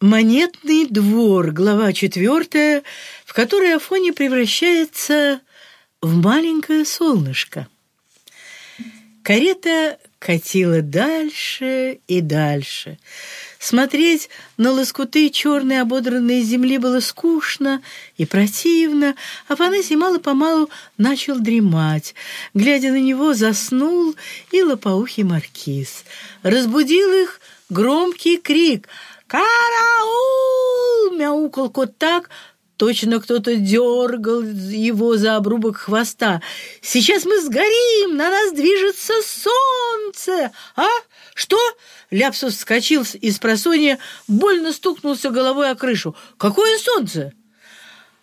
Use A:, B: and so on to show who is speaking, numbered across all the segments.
A: Монетный двор, глава четвертая, в которой Афоня превращается в маленькое солнышко. Карета катила дальше и дальше. Смотреть на лоскуты черной ободранной земли было скучно и противно. Афанасий мало-помалу начал дремать. Глядя на него, заснул и лопоухий маркиз. Разбудил их громкий крик — «Караул!» — мяукал кот так, Точно кто-то дергал его за обрубок хвоста. «Сейчас мы сгорим! На нас движется солнце!» «А? Что?» Ляпсус вскочил из просонья, больно стукнулся головой о крышу. «Какое солнце?»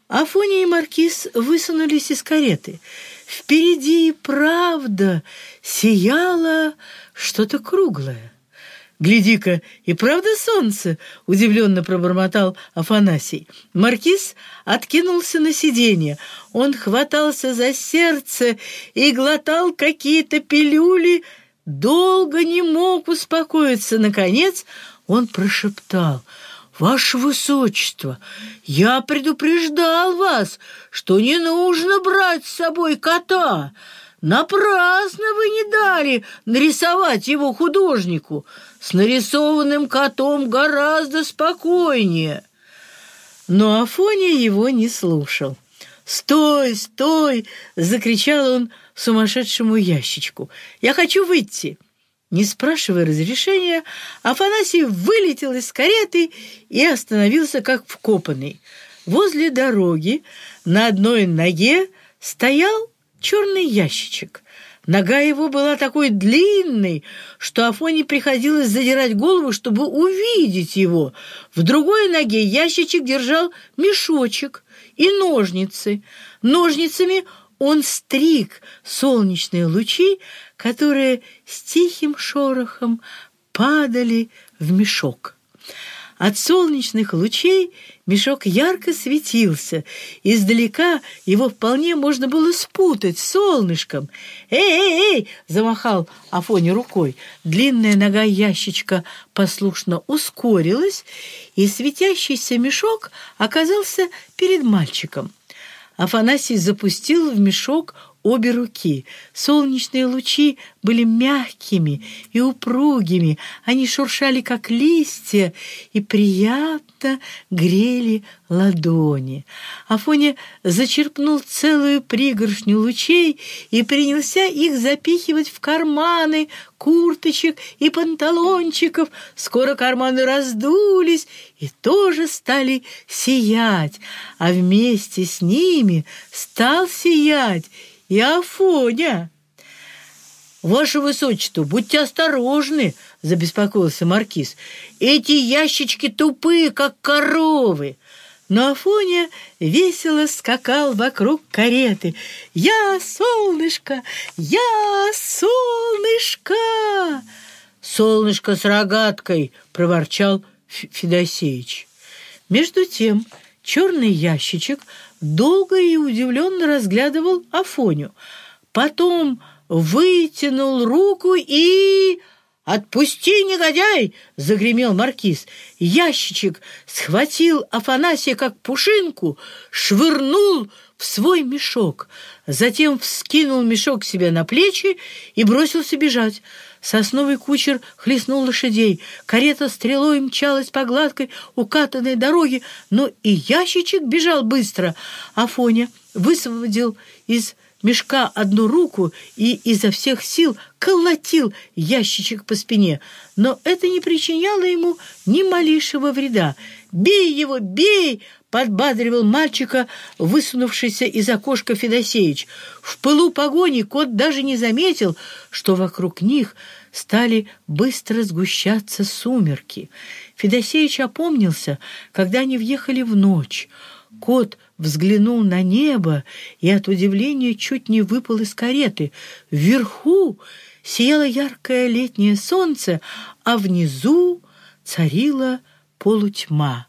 A: Афония и Маркиз высунулись из кареты. Впереди, правда, сияло что-то круглое. «Гляди-ка, и правда солнце?» — удивленно пробормотал Афанасий. Маркиз откинулся на сиденье. Он хватался за сердце и глотал какие-то пилюли, долго не мог успокоиться. Наконец он прошептал — «Ваше Высочество, я предупреждал вас, что не нужно брать с собой кота. Напрасно вы не дали нарисовать его художнику. С нарисованным котом гораздо спокойнее. Но Афоня его не слушал. «Стой, стой!» — закричал он сумасшедшему ящичку. «Я хочу выйти!» Не спрашивая разрешения, Афанасий вылетел из кареты и остановился как вкопанный. Возле дороги на одной ноге стоял черный ящичек. Нога его была такой длинной, что Афоне приходилось задирать голову, чтобы увидеть его. В другой ноге ящичек держал мешочек и ножницы. Ножницами он стриг солнечные лучи, которые с тихим шорохом падали в мешок. От солнечных лучей мешок ярко светился. Издалека его вполне можно было спутать с солнышком. «Эй-эй-эй!» — замахал Афоня рукой. Длинная нога ящичка послушно ускорилась, и светящийся мешок оказался перед мальчиком. Афанасий запустил в мешок обе руки. Солнечные лучи были мягкими и упругими, они шуршали, как листья, и приятно грели ладони. Афоня зачерпнул целую пригоршню лучей и принялся их запихивать в карманы курточек и панталончиков. Скоро карманы раздулись и тоже стали сиять, а вместе с ними стал сиять и Афоня. «Ваше Высочество, будьте осторожны!» — забеспокоился Маркиз. «Эти ящички тупые, как коровы!» Но Афоня весело скакал вокруг кареты. «Я солнышко! Я солнышко!» «Солнышко с рогаткой!» — проворчал Федосеич. Между тем черный ящичек долго и удивленно разглядывал Афоню. Потом вытянул руку и... «Отпусти, негодяй!» — загремел маркиз. Ящичек схватил Афанасия как пушинку, швырнул в свой мешок, затем вскинул мешок себе на плечи и бросился бежать. Сосновый кучер хлестнул лошадей, карета стрелой мчалась по гладкой укатанной дороге, но и ящичек бежал быстро. Афоня высвободил из мешка одну руку и изо всех сил колотил ящичек по спине, но это не причиняло ему ни малейшего вреда. «Бей его, бей!» — подбадривал мальчика, высунувшийся из окошка Федосеич. В пылу погони кот даже не заметил, что вокруг них стали быстро сгущаться сумерки. Федосеич опомнился, когда они въехали в ночь. Кот взглянул на небо и от удивления чуть не выпал из кареты. Вверху сияло яркое летнее солнце, а внизу царила полутьма.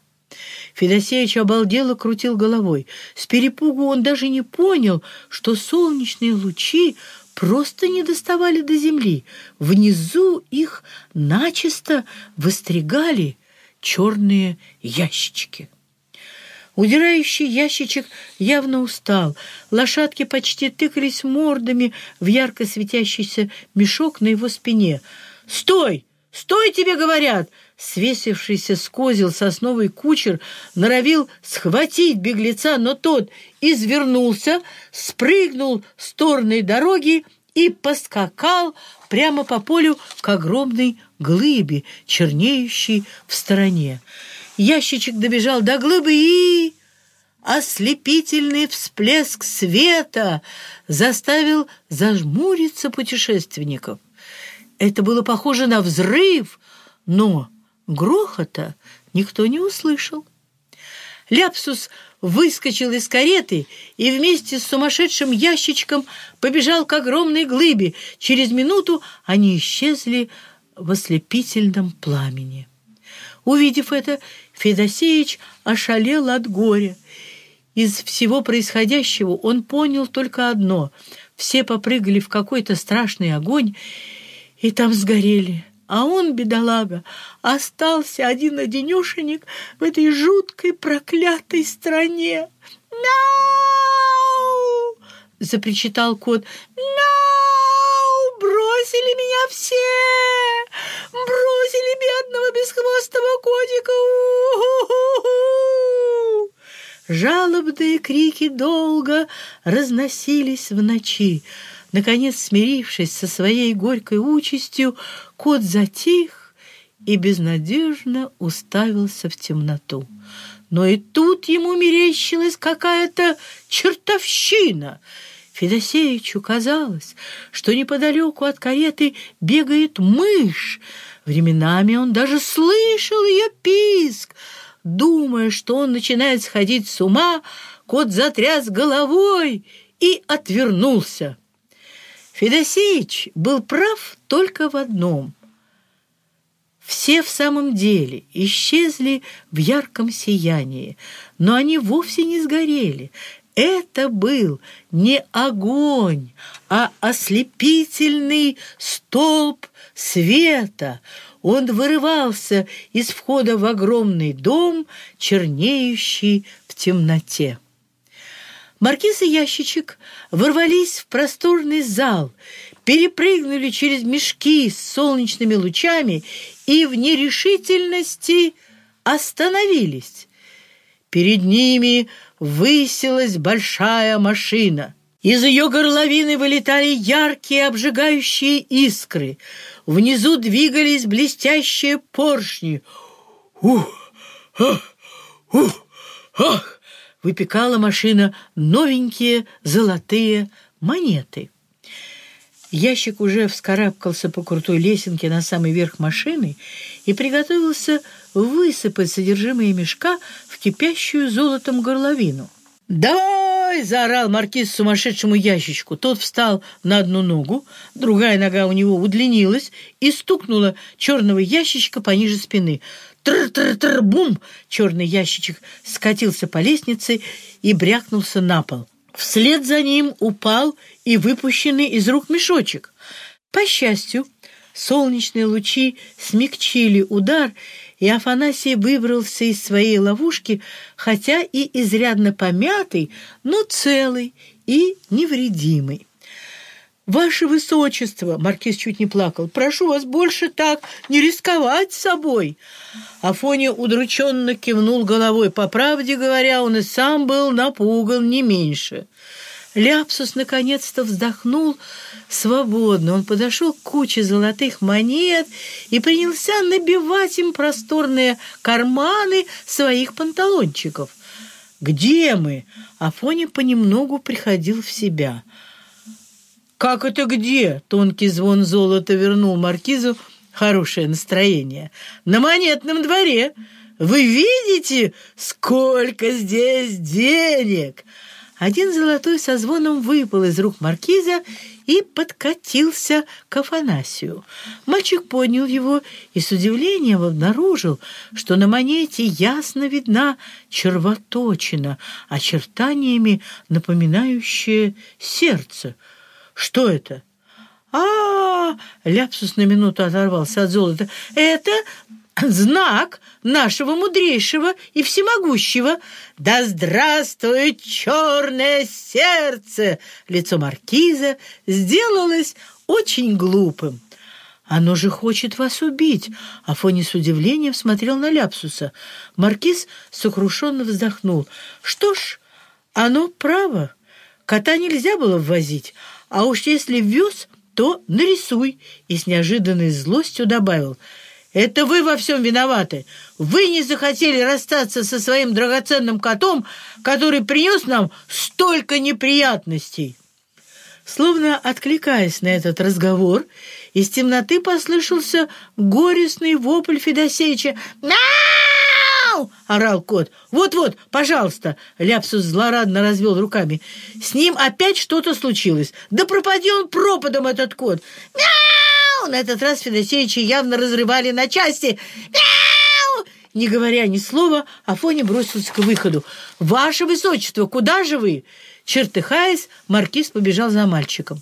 A: Федосеич обалдело крутил головой. С перепугу он даже не понял, что солнечные лучи просто не доставали до земли. Внизу их начисто выстригали черные ящички. Удирающий ящичек явно устал. Лошадки почти тыкались мордами в ярко светящийся мешок на его спине. «Стой! Стой, тебе говорят!» Свесившийся с козел сосновый кучер норовил схватить беглеца, но тот извернулся, спрыгнул с торной дороги и поскакал прямо по полю к огромной глыбе, чернеющей в стороне. Ящичек добежал до глыбы и... Ослепительный всплеск света заставил зажмуриться путешественников. Это было похоже на взрыв, но грохота никто не услышал. Ляпсус выскочил из кареты и вместе с сумасшедшим ящичком побежал к огромной глыбе. Через минуту они исчезли в ослепительном пламени. Увидев это, Федосеич ошалел от горя. Из всего происходящего он понял только одно — все попрыгали в какой-то страшный огонь и там сгорели а он, бедолага, остался один-одинешенек в этой жуткой проклятой стране. «Мяу!» — запричитал кот. «Мяу! Бросили меня все! Бросили бедного бесхвостого котика! У-ху-ху-ху!» Жалобные крики долго разносились в ночи. Наконец, смирившись со своей горькой участью, кот затих и безнадежно уставился в темноту. Но и тут ему мерещилась какая-то чертовщина. Федосеевичу казалось, что неподалеку от кареты бегает мышь. Временами он даже слышал ее писк. Думая, что он начинает сходить с ума, кот затряс головой и отвернулся. Федосеич был прав только в одном. Все в самом деле исчезли в ярком сиянии, но они вовсе не сгорели. Это был не огонь, а ослепительный столб света. Он вырывался из входа в огромный дом, чернеющий в темноте. Маркиз и ящичек ворвались в просторный зал, перепрыгнули через мешки с солнечными лучами и в нерешительности остановились. Перед ними высилась большая машина. Из ее горловины вылетали яркие обжигающие искры. Внизу двигались блестящие поршни. Ух! Ах! Ух! Ах! Выпекала машина новенькие золотые монеты. Ящик уже вскарабкался по крутой лесенке на самый верх машины и приготовился высыпать содержимое мешка в кипящую золотом горловину. «Давай!» — заорал маркиз сумасшедшему ящичку. Тот встал на одну ногу, другая нога у него удлинилась и стукнула черного ящичка пониже спины. Тр-тр-тр-бум! Черный ящичек скатился по лестнице и брякнулся на пол. Вслед за ним упал и выпущенный из рук мешочек. По счастью, солнечные лучи смягчили удар, и Афанасий выбрался из своей ловушки, хотя и изрядно помятый, но целый и невредимый. «Ваше Высочество!» — Маркиз чуть не плакал. «Прошу вас больше так не рисковать собой!» Афоня удрученно кивнул головой. По правде говоря, он и сам был напуган не меньше. Ляпсус наконец-то вздохнул свободно. Он подошел к куче золотых монет и принялся набивать им просторные карманы своих панталончиков. «Где мы?» Афоня понемногу приходил в себя — «Как это где?» — тонкий звон золота вернул маркизу хорошее настроение. «На монетном дворе! Вы видите, сколько здесь денег?» Один золотой со звоном выпал из рук маркиза и подкатился к Афанасию. Мальчик поднял его и с удивлением обнаружил, что на монете ясно видна червоточина, очертаниями напоминающая сердце — что это? А, -а, а Ляпсус на минуту оторвался от золота. Это знак нашего мудрейшего и всемогущего. Да здравствует черное сердце! Лицо маркиза сделалось очень глупым. «Оно же хочет вас убить!» Афони с удивлением смотрел на Ляпсуса. Маркиз сокрушенно вздохнул. «Что ж, оно право. Кота нельзя было ввозить, а уж если ввез, то нарисуй!» И с неожиданной злостью добавил – это вы во всем виноваты. Вы не захотели расстаться со своим драгоценным котом, который принес нам столько неприятностей». Словно откликаясь на этот разговор, из темноты послышался горестный вопль Федосеича. «Мяу!» — орал кот. «Вот-вот, пожалуйста!» — Ляпсус злорадно развел руками. «С ним опять что-то случилось. Да пропади он пропадом, этот кот! Мяу!» На этот раз Федосеича явно разрывали на части. Мяу! Не говоря ни слова, Афоня бросился к выходу. «Ваше Высочество, куда же вы?» Чертыхаясь, маркиз побежал за мальчиком.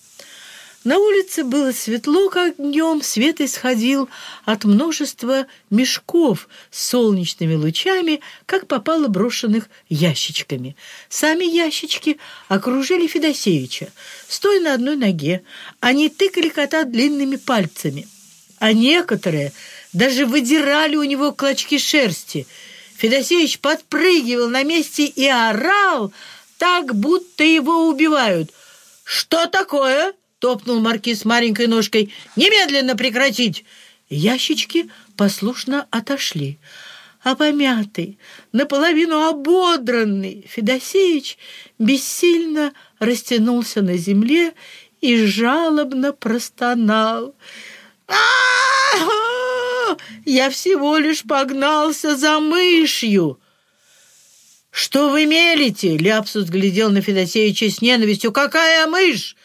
A: На улице было светло, как днем, свет исходил от множества мешков с солнечными лучами, как попало брошенных ящичками. Сами ящички окружили Федосеевича. Стоя на одной ноге, они тыкали кота длинными пальцами, а некоторые даже выдирали у него клочки шерсти. Федосеевич подпрыгивал на месте и орал, так, будто его убивают. «Что такое?» Топнул маркиз маленькой ножкой. «Немедленно прекратить!» Ящички послушно отошли. А помятый, наполовину ободранный Федосеич бессильно растянулся на земле и жалобно простонал. а Я всего лишь погнался за мышью!» «Что вы мелите?» — Ляпсус глядел на Федосеевича с ненавистью. «Какая мышь?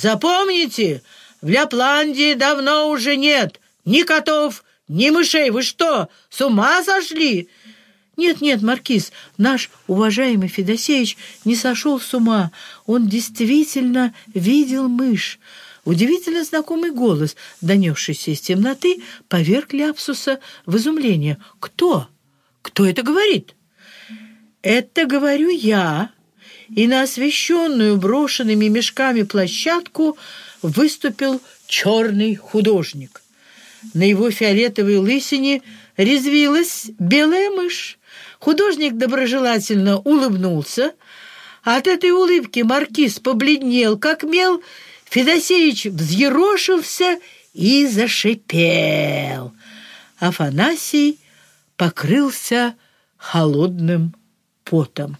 A: Запомните, в Ляпландии давно уже нет ни котов, ни мышей. Вы что, с ума сошли?» «Нет-нет, Маркиз, наш уважаемый Федосеевич не сошел с ума. Он действительно видел мышь». Удивительно знакомый голос, донесшийся из темноты, поверг Ляпсуса в изумление. «Кто? Кто это говорит?» «Это говорю я, и на освещенную брошенными мешками площадку выступил черный художник. На его фиолетовой лысине резвилась белая мышь. Художник доброжелательно улыбнулся. От этой улыбки маркиз побледнел, как мел. Федосеевич взъерошился и зашипел. Афанасий покрылся холодным потом.